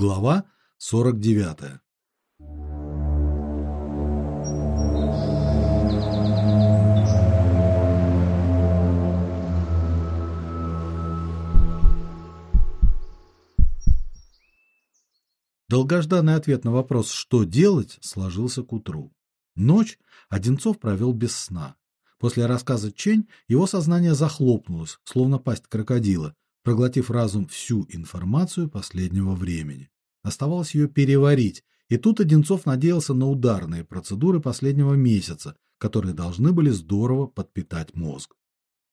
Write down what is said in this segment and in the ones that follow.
Глава 49. Долгожданный ответ на вопрос, что делать, сложился к утру. Ночь Одинцов провел без сна. После рассказа Чень его сознание захлопнулось, словно пасть крокодила, проглотив разум всю информацию последнего времени. Оставалось ее переварить, и тут Одинцов надеялся на ударные процедуры последнего месяца, которые должны были здорово подпитать мозг.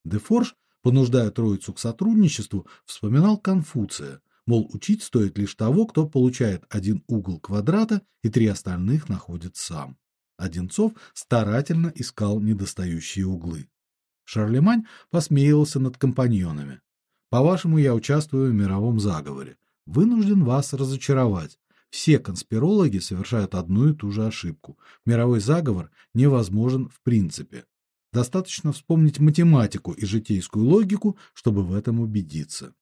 Дефорж, понуждая троицу к сотрудничеству, вспоминал Конфуция, мол, учить стоит лишь того, кто получает один угол квадрата, и три остальных находит сам. Одинцов старательно искал недостающие углы. Шарлемань посмеивался над компаньонами. По-вашему, я участвую в мировом заговоре. Вынужден вас разочаровать. Все конспирологи совершают одну и ту же ошибку. Мировой заговор невозможен в принципе. Достаточно вспомнить математику и житейскую логику, чтобы в этом убедиться.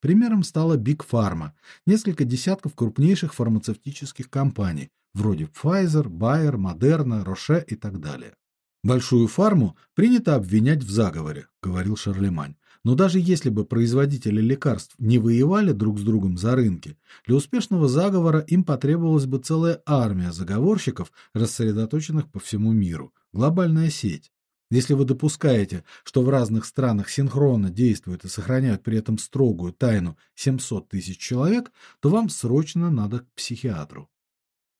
Примером стала Big Pharma, несколько десятков крупнейших фармацевтических компаний, вроде Pfizer, Bayer, Moderna, Roche и так далее. Большую фарму принято обвинять в заговоре, говорил Шарлемань. Но даже если бы производители лекарств не воевали друг с другом за рынки, для успешного заговора им потребовалась бы целая армия заговорщиков, рассредоточенных по всему миру, глобальная сеть. Если вы допускаете, что в разных странах синхронно действуют и сохраняют при этом строгую тайну 700 тысяч человек, то вам срочно надо к психиатру.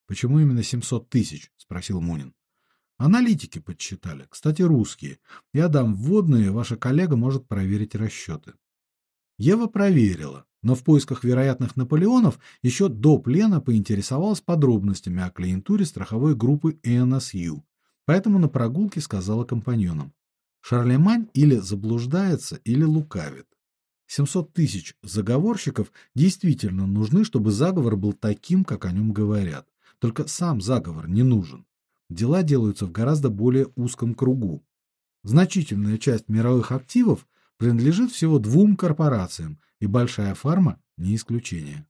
Почему именно 700 тысяч? спросил Мунин. Аналитики подсчитали, кстати, русские. Я дам вводные, ваша коллега может проверить расчеты. Ева проверила, но в поисках вероятных Наполеонов еще до плена поинтересовалась подробностями о клиентуре страховой группы NSU. Поэтому на прогулке сказала компаньонам: Шарлемань или заблуждается, или лукавит. 700 тысяч заговорщиков действительно нужны, чтобы заговор был таким, как о нем говорят. Только сам заговор не нужен дела делаются в гораздо более узком кругу. Значительная часть мировых активов принадлежит всего двум корпорациям, и большая фарма не исключение.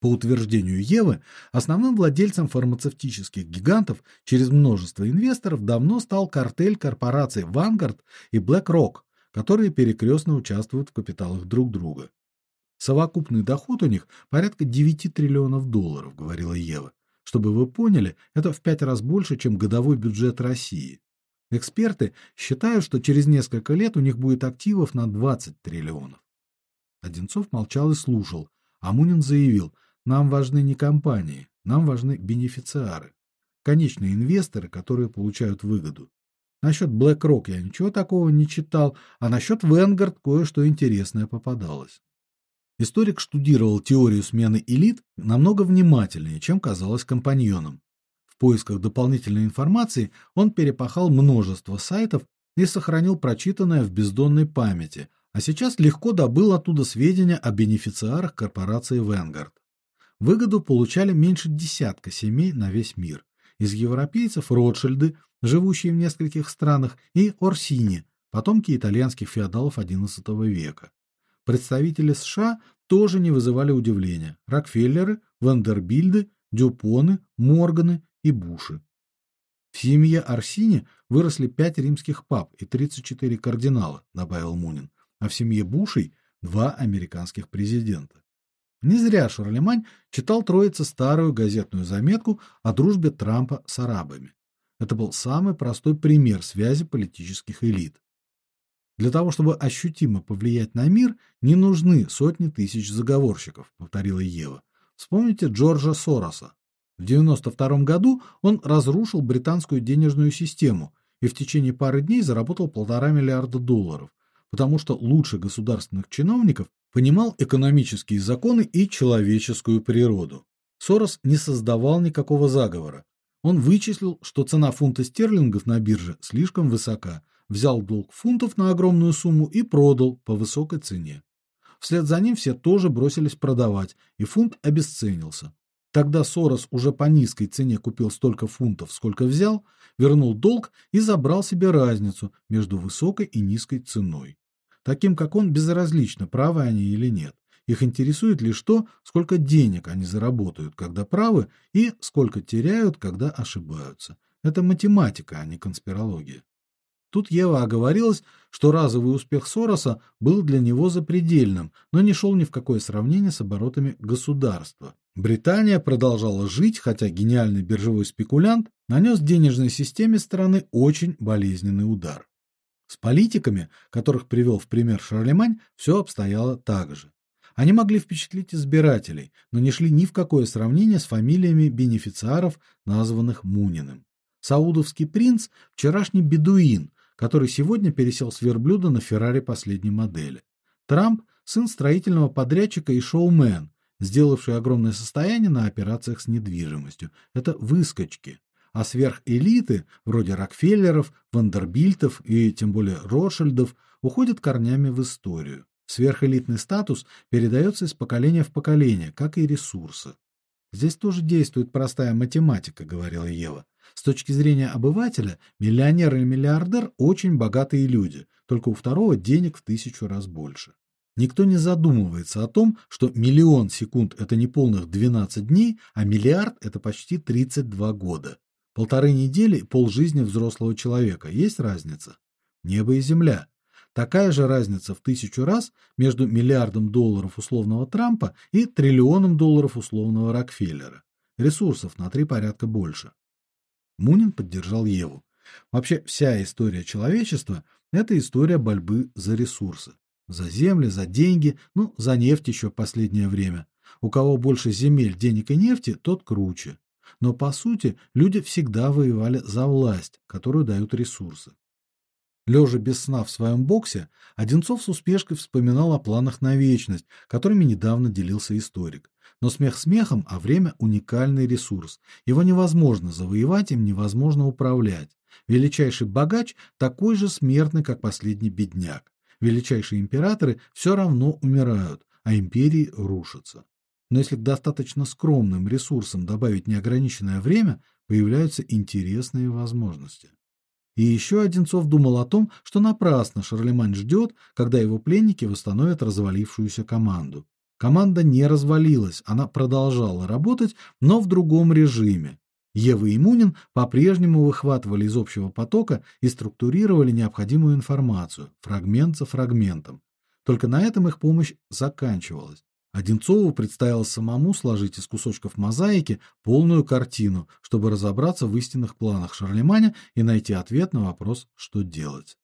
По утверждению Евы, основным владельцем фармацевтических гигантов через множество инвесторов давно стал картель корпораций Vanguard и BlackRock, которые перекрестно участвуют в капиталах друг друга. Совокупный доход у них порядка 9 триллионов долларов, говорила Ева. Чтобы вы поняли, это в пять раз больше, чем годовой бюджет России. Эксперты считают, что через несколько лет у них будет активов на 20 триллионов. Одинцов молчал и слушал, а Мунин заявил: "Нам важны не компании, нам важны бенефициары, конечные инвесторы, которые получают выгоду. Насчет BlackRock я ничего такого не читал, а насчет Vanguard кое-что интересное попадалось. Историк штудировал теорию смены элит намного внимательнее, чем казалось компаньонам. В поисках дополнительной информации он перепахал множество сайтов и сохранил прочитанное в бездонной памяти, а сейчас легко добыл оттуда сведения о бенефициарах корпорации Vanguard. Выгоду получали меньше десятка семей на весь мир. Из европейцев Ротшильды, живущие в нескольких странах, и Орсини, потомки итальянских феодалов XI века. Представители США тоже не вызывали удивления. Рокфеллеры, Вандербильды, Дюпоны, Морганы и Буши. В семье Арсини выросли пять римских пап и 34 кардинала, добавил Мунин, а в семье Бушей два американских президента. Не зря Шарлемань читал троице старую газетную заметку о дружбе Трампа с арабами. Это был самый простой пример связи политических элит. Для того, чтобы ощутимо повлиять на мир, не нужны сотни тысяч заговорщиков, повторила Ева. Вспомните Джорджа Сороса. В 92 году он разрушил британскую денежную систему и в течение пары дней заработал полтора миллиарда долларов, потому что лучше государственных чиновников понимал экономические законы и человеческую природу. Сорос не создавал никакого заговора. Он вычислил, что цена фунта стерлингов на бирже слишком высока, взял долг фунтов на огромную сумму и продал по высокой цене. Вслед за ним все тоже бросились продавать, и фунт обесценился. Тогда Сорос уже по низкой цене купил столько фунтов, сколько взял, вернул долг и забрал себе разницу между высокой и низкой ценой. Таким, как он, безразлично, правы они или нет. Их интересует лишь то, сколько денег они заработают, когда правы, и сколько теряют, когда ошибаются. Это математика, а не конспирология. Тут Ева оговорилась, что разовый успех Сороса был для него запредельным, но не шел ни в какое сравнение с оборотами государства. Британия продолжала жить, хотя гениальный биржевой спекулянт нанес денежной системе страны очень болезненный удар. С политиками, которых привел в пример Шарлемань, все обстояло так же. Они могли впечатлить избирателей, но не шли ни в какое сравнение с фамилиями бенефициаров, названных Муниным. Саудовский принц вчерашний бедуин, который сегодня пересел с верблюда на Феррари последней модели. Трамп сын строительного подрядчика и шоумен, сделавший огромное состояние на операциях с недвижимостью. Это выскочки. А сверхэлиты, вроде Рокфеллеров, Вандербильтов и тем более Ротшильдов, уходят корнями в историю. Сверхэлитный статус передается из поколения в поколение, как и ресурсы. Здесь тоже действует простая математика, говорила Ева. С точки зрения обывателя, миллионер или миллиардер очень богатые люди, только у второго денег в тысячу раз больше. Никто не задумывается о том, что миллион секунд это не полных 12 дней, а миллиард это почти 32 года. Полторы недели полжизни взрослого человека. Есть разница? Небо и земля. Такая же разница в тысячу раз между миллиардом долларов условного Трампа и триллионом долларов условного Рокфеллера. Ресурсов на три порядка больше. Мунин поддержал Еву. Вообще вся история человечества это история борьбы за ресурсы, за земли, за деньги, ну, за нефть еще последнее время. У кого больше земель, денег и нефти, тот круче. Но по сути, люди всегда воевали за власть, которую дают ресурсы. Лежа без сна в своем боксе, Одинцов с усмешкой вспоминал о планах на вечность, которыми недавно делился историк. Но смех смехом, а время уникальный ресурс. Его невозможно завоевать, им невозможно управлять. Величайший богач такой же смертный, как последний бедняк. Величайшие императоры все равно умирают, а империи рушатся. Но если к достаточно скромным ресурсам добавить неограниченное время, появляются интересные возможности. И еще Одинцов думал о том, что напрасно Шарлемань ждет, когда его пленники восстановят развалившуюся команду. Команда не развалилась, она продолжала работать, но в другом режиме. Ева и Мунин по-прежнему выхватывали из общего потока и структурировали необходимую информацию, фрагмент за фрагментом. Только на этом их помощь заканчивалась. Одинцову предстояло самому сложить из кусочков мозаики полную картину, чтобы разобраться в истинных планах Шарлеманя и найти ответ на вопрос, что делать.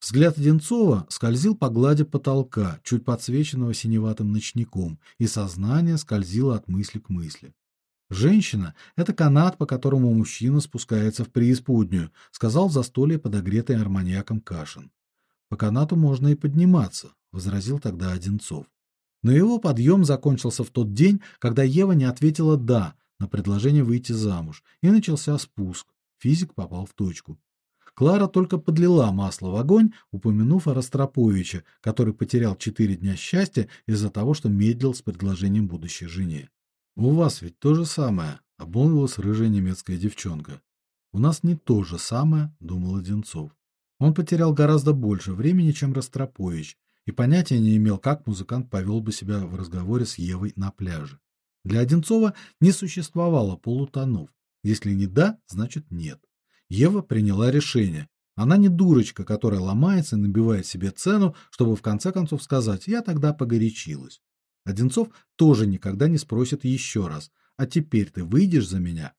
Взгляд Одинцова скользил по глади потолка, чуть подсвеченного синеватым ночником, и сознание скользило от мысли к мысли. Женщина это канат, по которому мужчина спускается в преисподнюю, сказал за застолье подогретый арманьяком Кашин. По канату можно и подниматься, возразил тогда Одинцов. Но его подъем закончился в тот день, когда Ева не ответила да на предложение выйти замуж, и начался спуск. Физик попал в точку. Клара только подлила масло в огонь, упомянув о Ростроповиче, который потерял четыре дня счастья из-за того, что медлил с предложением будущей жене. У вас ведь то же самое, обмолвилась рыжая немецкая девчонка. У нас не то же самое, думал Одинцов. Он потерял гораздо больше времени, чем Ростропович, и понятия не имел, как музыкант повел бы себя в разговоре с Евой на пляже. Для Одинцова не существовало полутонов. Если не да, значит нет. Ева приняла решение. Она не дурочка, которая ломается и набивает себе цену, чтобы в конце концов сказать: "Я тогда погорячилась". Одинцов тоже никогда не спросит еще раз: "А теперь ты выйдешь за меня?"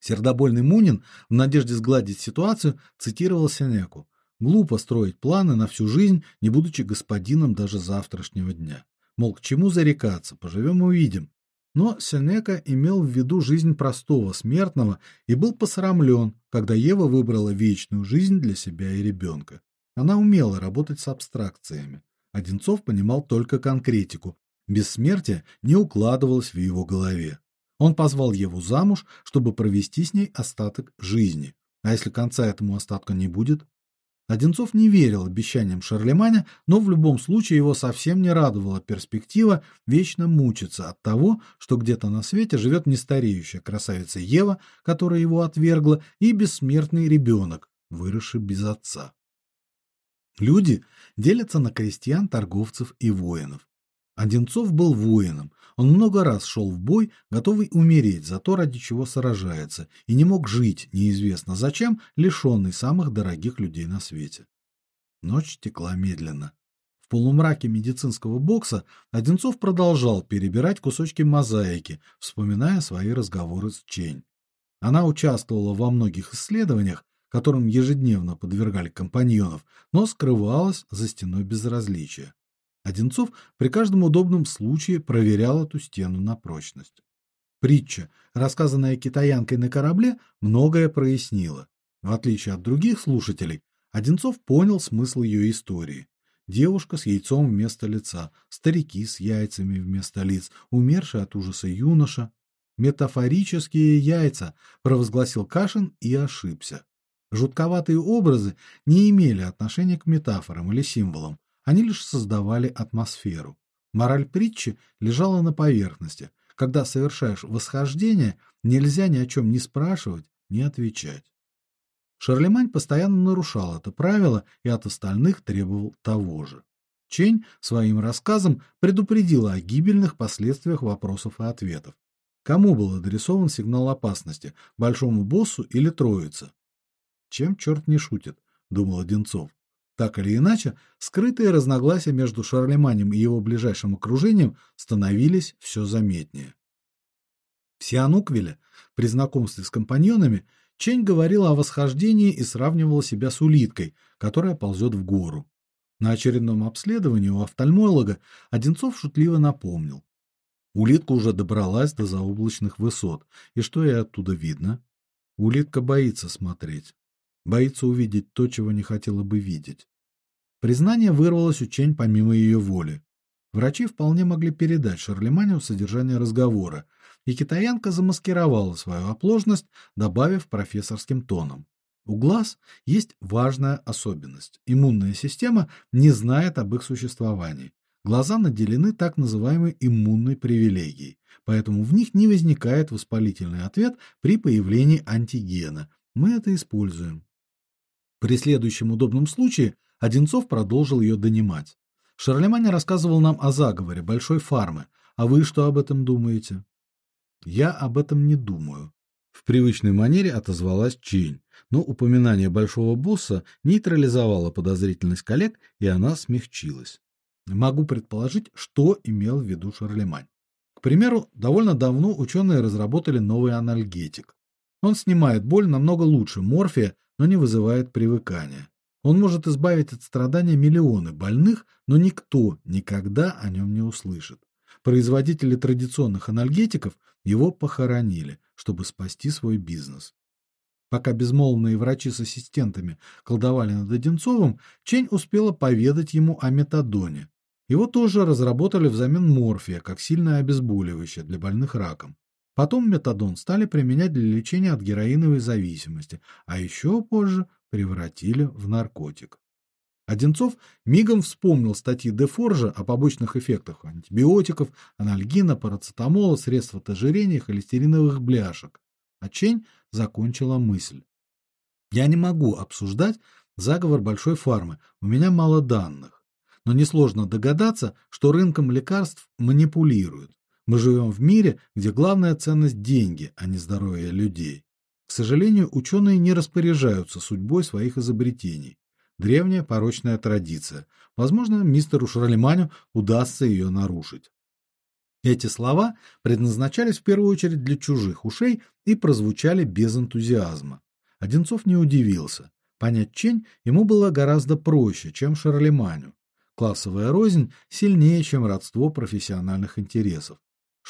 Сердобольный Мунин в надежде сгладить ситуацию цитировал Сенеку: Глупо строить планы на всю жизнь, не будучи господином даже завтрашнего дня. Мол, к чему зарекаться, поживем увидим. Но Сенека имел в виду жизнь простого смертного и был посрамлен, когда Ева выбрала вечную жизнь для себя и ребенка. Она умела работать с абстракциями. Одинцов понимал только конкретику. Бессмертие не укладывалось в его голове. Он позвал Еву замуж, чтобы провести с ней остаток жизни. А если конца этому остатка не будет, Одинцов не верил обещаниям Шарлеманя, но в любом случае его совсем не радовала перспектива вечно мучиться от того, что где-то на свете живет нестареющая красавица Ева, которая его отвергла, и бессмертный ребенок, выросший без отца. Люди делятся на крестьян, торговцев и воинов. Одинцов был воином. Он много раз шел в бой, готовый умереть за то, ради чего сражается, и не мог жить, неизвестно зачем, лишенный самых дорогих людей на свете. Ночь текла медленно. В полумраке медицинского бокса Одинцов продолжал перебирать кусочки мозаики, вспоминая свои разговоры с Чень. Она участвовала во многих исследованиях, которым ежедневно подвергали компаньонов, но скрывалась за стеной безразличия. Одинцов при каждом удобном случае проверял эту стену на прочность. Притча, рассказанная китаянкой на корабле, многое прояснила. В отличие от других слушателей, Одинцов понял смысл ее истории. Девушка с яйцом вместо лица, старики с яйцами вместо лиц, умерший от ужаса юноша. Метафорические яйца, провозгласил Кашин и ошибся. Жутковатые образы не имели отношения к метафорам или символам, они лишь создавали атмосферу. Мораль притчи лежала на поверхности. Когда совершаешь восхождение, нельзя ни о чем не спрашивать, не отвечать. Шарлемань постоянно нарушал это правило и от остальных требовал того же. Чень своим рассказом предупредила о гибельных последствиях вопросов и ответов. Кому был адресован сигнал опасности, большому боссу или троице? Чем черт не шутит, думал Одинцов. Так или иначе, скрытые разногласия между Шарлеманем и его ближайшим окружением становились все заметнее. В Сиануквиле, при знакомстве с компаньонами, Чень говорила о восхождении и сравнивала себя с улиткой, которая ползет в гору. На очередном обследовании у офтальмолога Одинцов шутливо напомнил: улитка уже добралась до заоблачных высот, и что ей оттуда видно? Улитка боится смотреть, боится увидеть то, чего не хотела бы видеть. Признание вырвалось у Чень помимо ее воли. Врачи вполне могли передать Шарлеманю содержание разговора, и китаянка замаскировала свою оплошность, добавив профессорским тоном: "У глаз есть важная особенность. Иммунная система не знает об их существовании. Глаза наделены так называемой иммунной привилегией, поэтому в них не возникает воспалительный ответ при появлении антигена. Мы это используем. При следующем удобном случае Одинцов продолжил ее донимать. Шарлемань рассказывал нам о заговоре большой фармы. А вы что об этом думаете? Я об этом не думаю. В привычной манере отозвалась Чинь, но упоминание большого босса нейтрализовало подозрительность коллег, и она смягчилась. Могу предположить, что имел в виду Шарлемань. К примеру, довольно давно ученые разработали новый анальгетик. Он снимает боль намного лучше морфия, но не вызывает привыкания. Он может избавить от страдания миллионы больных, но никто никогда о нем не услышит. Производители традиционных анальгетиков его похоронили, чтобы спасти свой бизнес. Пока безмолвные врачи с ассистентами колдовали над Одинцовым, Чень успела поведать ему о метадоне. Его тоже разработали взамен морфия как сильное обезболивающее для больных раком. Потом метадон стали применять для лечения от героиновой зависимости, а еще позже превратили в наркотик. Одинцов мигом вспомнил статьи Дефоржа о побочных эффектах антибиотиков, анальгина, парацетамола, средств от ожирения, холестериновых бляшек. А Чень закончила мысль. Я не могу обсуждать заговор большой фармы, у меня мало данных. Но несложно догадаться, что рынком лекарств манипулируют. Мы живем в мире, где главная ценность деньги, а не здоровье людей. К сожалению, ученые не распоряжаются судьбой своих изобретений. Древняя порочная традиция. Возможно, мистеру Шарлеманю удастся ее нарушить. Эти слова предназначались в первую очередь для чужих ушей и прозвучали без энтузиазма. Одинцов не удивился. Понять Чень ему было гораздо проще, чем Шарлеманю. Классовая рознь сильнее, чем родство профессиональных интересов.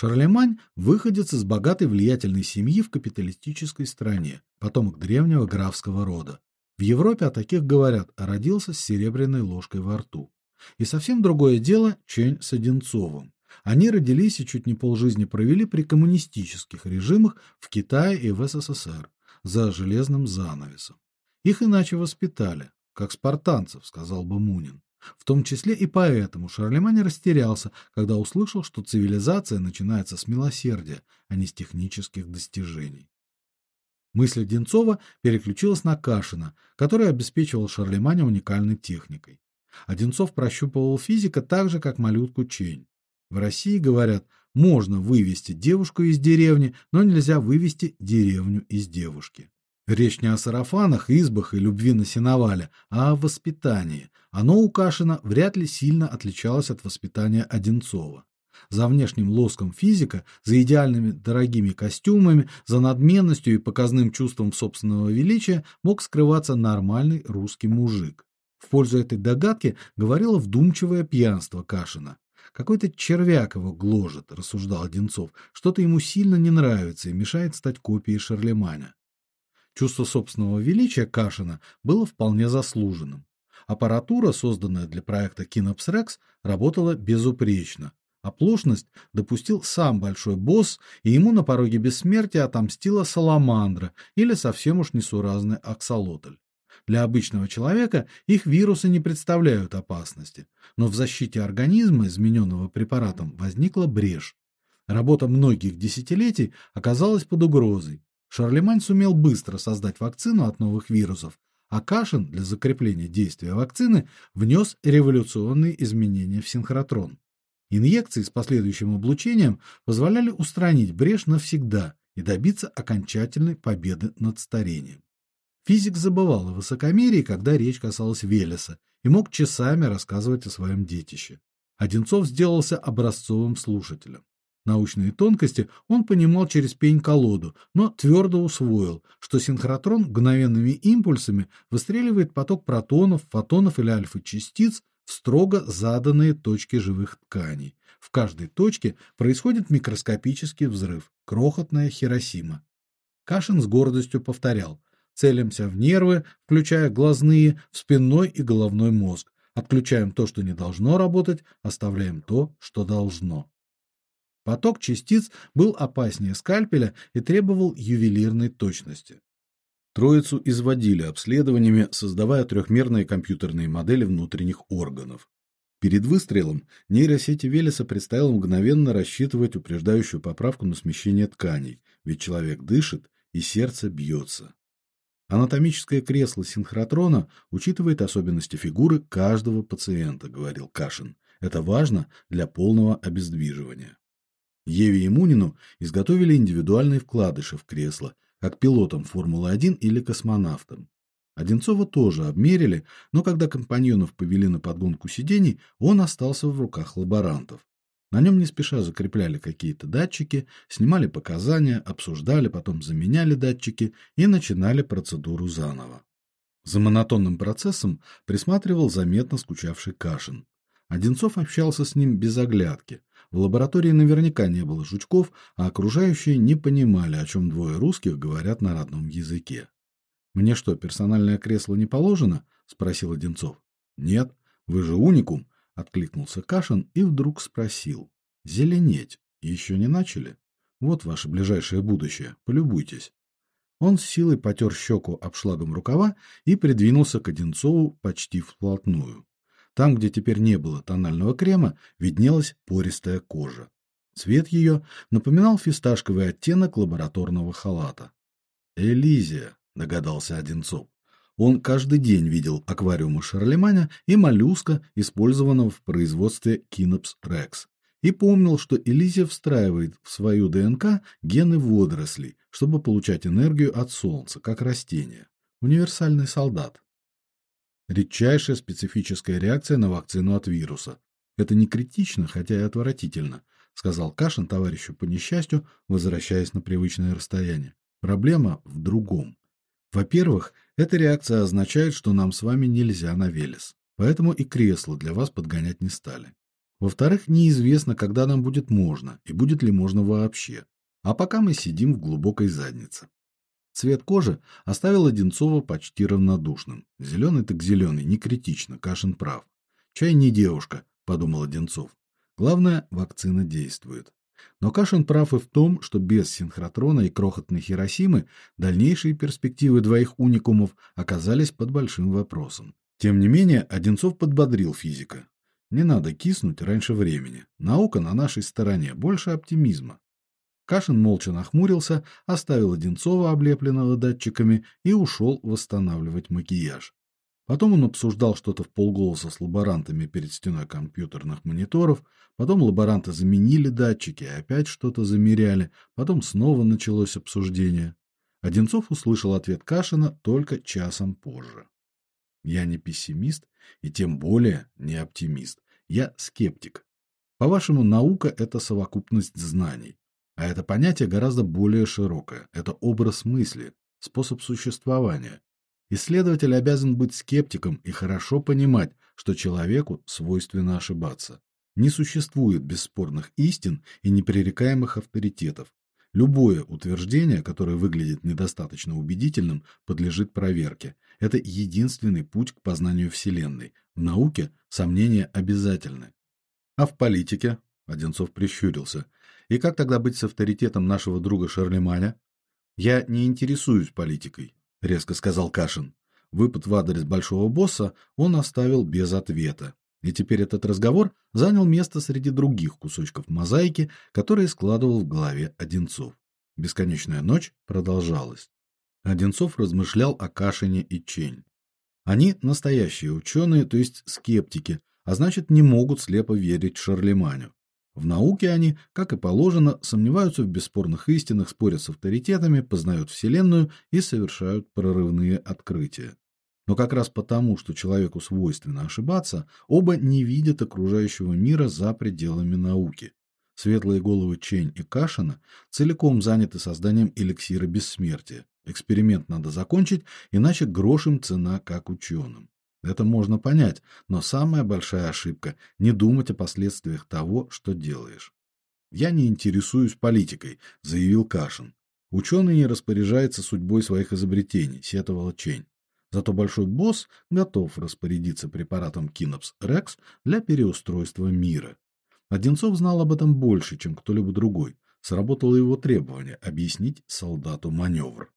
Шарлемань выходец из богатой влиятельной семьи в капиталистической стране, потомок древнего графского рода. В Европе о таких говорят, родился с серебряной ложкой во рту. И совсем другое дело Чень с Одинцовым. Они родились и чуть не полжизни провели при коммунистических режимах в Китае и в СССР за железным занавесом. Их иначе воспитали, как спартанцев, сказал бы Мунин. В том числе и поэтому Шарлемань растерялся, когда услышал, что цивилизация начинается с милосердия, а не с технических достижений. Мысль Одинцова переключилась на Кашина, который обеспечивал Шарлеманя уникальной техникой. Одинцов прощупывал физика так же, как малютку Чень. В России говорят, можно вывести девушку из деревни, но нельзя вывести деревню из девушки. Речь не о сарафанах, избах и любви на сеновале, а о воспитании. Оно у Кашина вряд ли сильно отличалось от воспитания Одинцова. За внешним лоском физика, за идеальными дорогими костюмами, за надменностью и показным чувством собственного величия мог скрываться нормальный русский мужик. В пользу этой догадки говорило вдумчивое пьянство Кашина. Какой-то червяк его гложет, рассуждал Одинцов. Что-то ему сильно не нравится и мешает стать копией Шарлеманя. Чувство собственного величия Кашина было вполне заслуженным. Аппаратура, созданная для проекта Рекс, работала безупречно. Оплошность допустил сам большой босс, и ему на пороге бессмертия отомстила саламандра или совсем уж несуразный аксолотль. Для обычного человека их вирусы не представляют опасности, но в защите организма, измененного препаратом, возникла брешь. Работа многих десятилетий оказалась под угрозой. Шарлемань сумел быстро создать вакцину от новых вирусов, а Кашин для закрепления действия вакцины внес революционные изменения в синхротрон. Инъекции с последующим облучением позволяли устранить брешь навсегда и добиться окончательной победы над старением. Физик забывал о высокомерии, когда речь касалась Велеса, и мог часами рассказывать о своем детище. Одинцов сделался образцовым слушателем. Научные тонкости он понимал через пень-колоду, но твердо усвоил, что синхротрон мгновенными импульсами выстреливает поток протонов, фотонов или альфа-частиц в строго заданные точки живых тканей. В каждой точке происходит микроскопический взрыв, крохотная Хиросима. Кашин с гордостью повторял: целимся в нервы, включая глазные, в спинной и головной мозг. Отключаем то, что не должно работать, оставляем то, что должно. Поток частиц был опаснее скальпеля и требовал ювелирной точности. Троицу изводили обследованиями, создавая трехмерные компьютерные модели внутренних органов. Перед выстрелом нейросети Велеса предстояло мгновенно рассчитывать упреждающую поправку на смещение тканей, ведь человек дышит и сердце бьется. Анатомическое кресло синхротрона учитывает особенности фигуры каждого пациента, говорил Кашин. Это важно для полного обездвиживания. Еве и Мунину изготовили индивидуальные вкладыши в кресло, как пилотам Формулы-1 или космонавтам. Одинцова тоже обмерили, но когда компаньонов повели на подгонку сидений, он остался в руках лаборантов. На нем не спеша закрепляли какие-то датчики, снимали показания, обсуждали, потом заменяли датчики и начинали процедуру заново. За монотонным процессом присматривал заметно скучавший Кашин. Одинцов общался с ним без оглядки. В лаборатории наверняка не было жучков, а окружающие не понимали, о чем двое русских говорят на родном языке. Мне что, персональное кресло не положено? спросил Одинцов. Нет, вы же уникум, откликнулся Кашин и вдруг спросил: "Зеленеть еще не начали? Вот ваше ближайшее будущее, полюбуйтесь". Он с силой потер щеку обшлагом рукава и придвинулся к Одинцову почти вплотную. Там, где теперь не было тонального крема, виднелась пористая кожа. Цвет ее напоминал фисташковый оттенок лабораторного халата. Элизия, догадался Одинцов. Он каждый день видел аквариумы Шарлеманя и моллюска, использованного в производстве Кинопс Рекс, и помнил, что Элизия встраивает в свою ДНК гены водорослей, чтобы получать энергию от солнца, как растение. Универсальный солдат. Редчайшая специфическая реакция на вакцину от вируса. Это не критично, хотя и отвратительно, сказал Кашин товарищу по несчастью, возвращаясь на привычное расстояние. Проблема в другом. Во-первых, эта реакция означает, что нам с вами нельзя на Велес. Поэтому и кресло для вас подгонять не стали. Во-вторых, неизвестно, когда нам будет можно и будет ли можно вообще. А пока мы сидим в глубокой заднице. Цвет кожи оставил Одинцова почти равнодушным. Зеленый так зеленый, не критично, Кашин прав. Чай не девушка, подумал Одинцов. Главное, вакцина действует. Но Кашин прав и в том, что без синхротрона и крохотной Хиросимы дальнейшие перспективы двоих уникумов оказались под большим вопросом. Тем не менее, Одинцов подбодрил физика. Не надо киснуть раньше времени. Наука на нашей стороне, больше оптимизма. Кашин молча нахмурился, оставил Одинцова облепленного датчиками и ушел восстанавливать макияж. Потом он обсуждал что-то в полголоса с лаборантами перед стеной компьютерных мониторов, потом лаборанты заменили датчики и опять что-то замеряли, потом снова началось обсуждение. Одинцов услышал ответ Кашина только часом позже. Я не пессимист и тем более не оптимист. Я скептик. По-вашему, наука это совокупность знаний, а это понятие гораздо более широкое. Это образ мысли, способ существования. Исследователь обязан быть скептиком и хорошо понимать, что человеку свойственно ошибаться. Не существует бесспорных истин и непререкаемых авторитетов. Любое утверждение, которое выглядит недостаточно убедительным, подлежит проверке. Это единственный путь к познанию Вселенной. В науке сомнения обязательны. А в политике? Одинцов прищурился. И как тогда быть с авторитетом нашего друга Шарлеманя? Я не интересуюсь политикой, резко сказал Кашин. Выпад в адрес большого босса он оставил без ответа. И теперь этот разговор занял место среди других кусочков мозаики, которые складывал в голове Одинцов. Бесконечная ночь продолжалась. Одинцов размышлял о Кашине и Чень. Они настоящие ученые, то есть скептики, а значит, не могут слепо верить Шарлеманю. В науке они, как и положено, сомневаются в бесспорных истинах, спорят с авторитетами, познают вселенную и совершают прорывные открытия. Но как раз потому, что человеку свойственно ошибаться, оба не видят окружающего мира за пределами науки. Светлые головы Чень и Кашина целиком заняты созданием эликсира бессмертия. Эксперимент надо закончить, иначе грошем цена как ученым. Это можно понять, но самая большая ошибка не думать о последствиях того, что делаешь. Я не интересуюсь политикой, заявил Кашин. Ученый не распоряжается судьбой своих изобретений, сетовала Чень. Зато большой босс готов распорядиться препаратом Кинопс Рекс для переустройства мира. Одинцов знал об этом больше, чем кто-либо другой. Сработало его требование объяснить солдату маневр.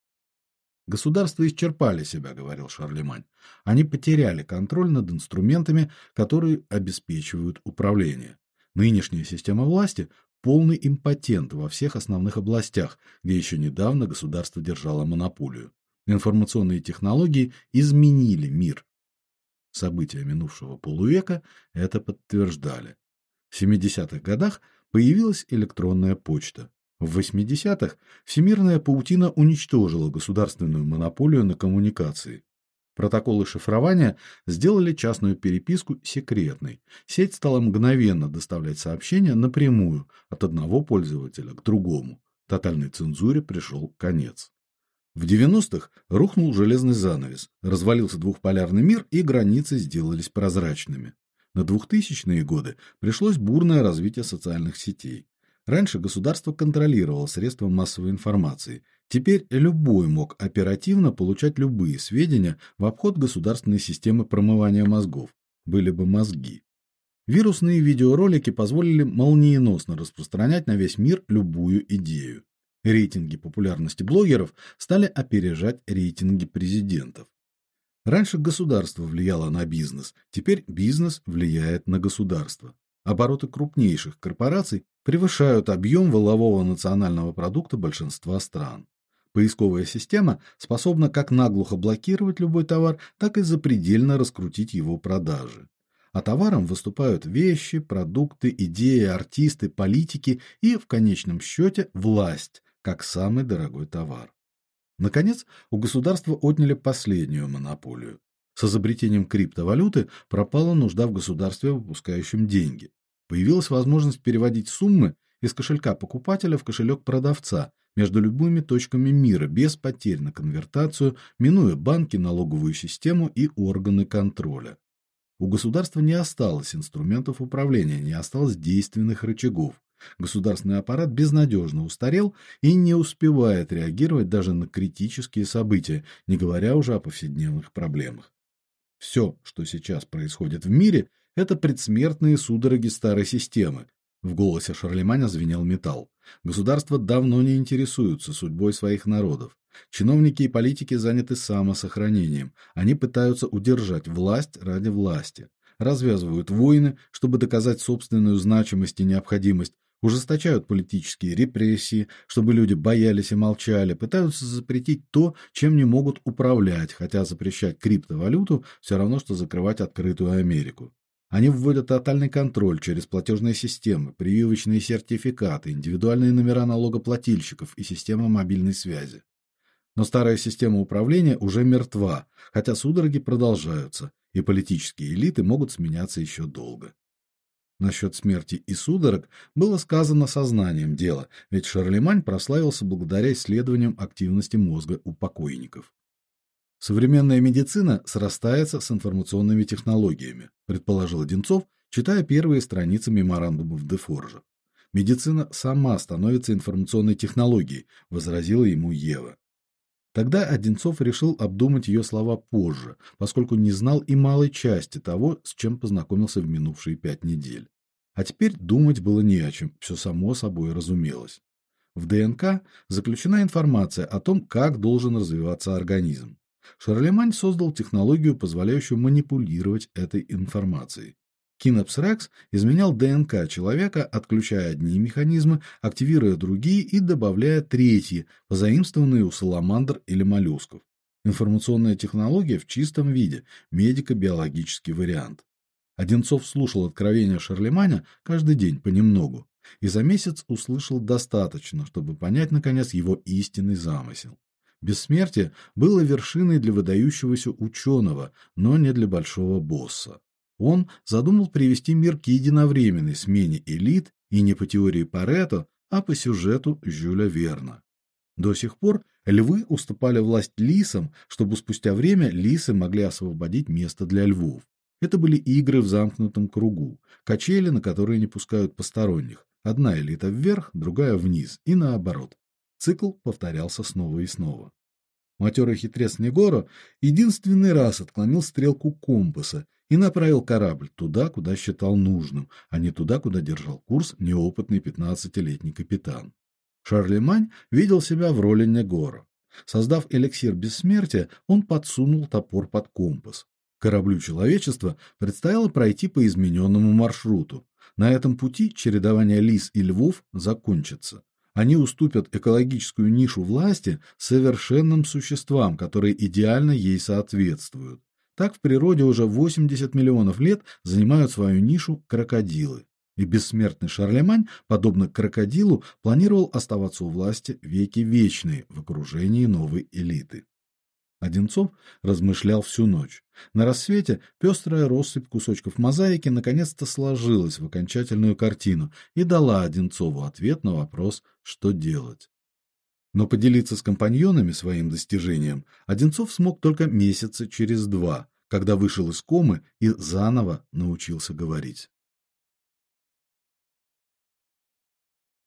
Государства исчерпали себя, говорил Шарлемань. Они потеряли контроль над инструментами, которые обеспечивают управление. Нынешняя система власти полный импотент во всех основных областях, где еще недавно государство держало монополию. Информационные технологии изменили мир. События минувшего полувека это подтверждали. В 70-х годах появилась электронная почта. В 80-х всемирная паутина уничтожила государственную монополию на коммуникации. Протоколы шифрования сделали частную переписку секретной. Сеть стала мгновенно доставлять сообщения напрямую от одного пользователя к другому. Тотальной цензуре пришел конец. В 90-х рухнул железный занавес, развалился двухполярный мир, и границы сделались прозрачными. На 2000-е годы пришлось бурное развитие социальных сетей. Раньше государство контролировало средства массовой информации. Теперь любой мог оперативно получать любые сведения в обход государственной системы промывания мозгов. Были бы мозги. Вирусные видеоролики позволили молниеносно распространять на весь мир любую идею. Рейтинги популярности блогеров стали опережать рейтинги президентов. Раньше государство влияло на бизнес, теперь бизнес влияет на государство. Обороты крупнейших корпораций превышают объем волового национального продукта большинства стран. Поисковая система способна как наглухо блокировать любой товар, так и запредельно раскрутить его продажи. А товаром выступают вещи, продукты, идеи, артисты, политики и в конечном счете власть, как самый дорогой товар. Наконец, у государства отняли последнюю монополию. С изобретением криптовалюты пропала нужда в государстве, выпускающем деньги. Появилась возможность переводить суммы из кошелька покупателя в кошелек продавца между любыми точками мира без потерь на конвертацию, минуя банки, налоговую систему и органы контроля. У государства не осталось инструментов управления, не осталось действенных рычагов. Государственный аппарат безнадежно устарел и не успевает реагировать даже на критические события, не говоря уже о повседневных проблемах. Все, что сейчас происходит в мире, это предсмертные судороги старой системы. В голосе Шарлеманя звенел металл. Государства давно не интересуются судьбой своих народов. Чиновники и политики заняты самосохранением. Они пытаются удержать власть ради власти. Развязывают войны, чтобы доказать собственную значимость и необходимость, ужесточают политические репрессии, чтобы люди боялись и молчали, пытаются запретить то, чем не могут управлять, хотя запрещать криптовалюту все равно что закрывать открытую Америку. Они вводят тотальный контроль через платежные системы, прививочные сертификаты, индивидуальные номера налогоплательщиков и системы мобильной связи. Но старая система управления уже мертва, хотя судороги продолжаются, и политические элиты могут сменяться еще долго. Насчет смерти и судорог было сказано сознанием дела, ведь Шарлемань прославился благодаря исследованиям активности мозга у покойников. Современная медицина срастается с информационными технологиями, предположил Одинцов, читая первые страницы меморандумов Дефоржа. Медицина сама становится информационной технологией, возразила ему Ева. Тогда Одинцов решил обдумать ее слова позже, поскольку не знал и малой части того, с чем познакомился в минувшие пять недель. А теперь думать было не о чем, все само собой разумелось. В ДНК заключена информация о том, как должен развиваться организм. Шарлемань создал технологию, позволяющую манипулировать этой информацией. Кинопс Рекс изменял ДНК человека, отключая одни механизмы, активируя другие и добавляя третьи, позаимствованные у саламандр или моллюсков. Информационная технология в чистом виде, медико-биологический вариант. Одинцов слушал откровения Шарлеманя каждый день понемногу, и за месяц услышал достаточно, чтобы понять наконец его истинный замысел. Бессмертие было вершиной для выдающегося ученого, но не для большого босса. Он задумал привести мир к единовременной смене элит и не по теории Парето, а по сюжету Жюля Верна. До сих пор львы уступали власть лисам, чтобы спустя время лисы могли освободить место для львов. Это были игры в замкнутом кругу, качели, на которые не пускают посторонних. Одна элита вверх, другая вниз, и наоборот. Цикл повторялся снова и снова. Матерый хитрец Негоро единственный раз отклонил стрелку компаса и направил корабль туда, куда считал нужным, а не туда, куда держал курс неопытный пятнадцатилетний капитан. Шарлемань видел себя в роли Негоро. Создав эликсир бессмертия, он подсунул топор под компас. Кораблю человечества предстояло пройти по измененному маршруту. На этом пути чередование лис и львов закончится. Они уступят экологическую нишу власти совершенным существам, которые идеально ей соответствуют. Так в природе уже 80 миллионов лет занимают свою нишу крокодилы. И бессмертный Шарлемань, подобно крокодилу, планировал оставаться у власти веки вечные в окружении новой элиты. Одинцов размышлял всю ночь. На рассвете пестрая россыпь кусочков мозаики наконец-то сложилась в окончательную картину и дала Одинцову ответ на вопрос, что делать. Но поделиться с компаньонами своим достижением Одинцов смог только месяца через два, когда вышел из комы и заново научился говорить.